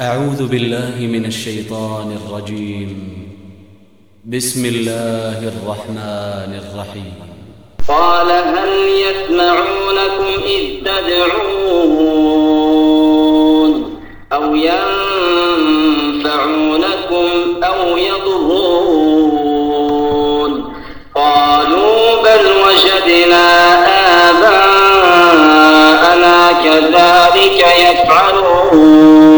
أعوذ بالله من الشيطان الرجيم. بسم الله الرحمن الرحيم. قال هل يسمعونكم إذ تدعون أو ينفعونكم أو يضرون؟ قالوا بل وجدنا آباءنا كذلك يفعلون.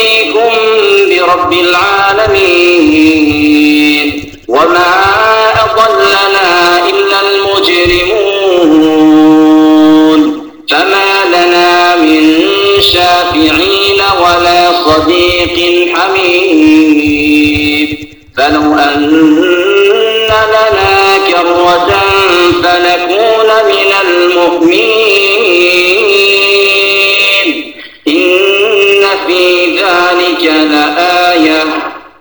برب العالمين. وما أضلنا إلا المجرمون. فما لنا من شافعين ولا صديق حميم فلو أن لنا كرة فنكون من المؤمنين. إن في ذلك لآية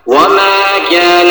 وما كان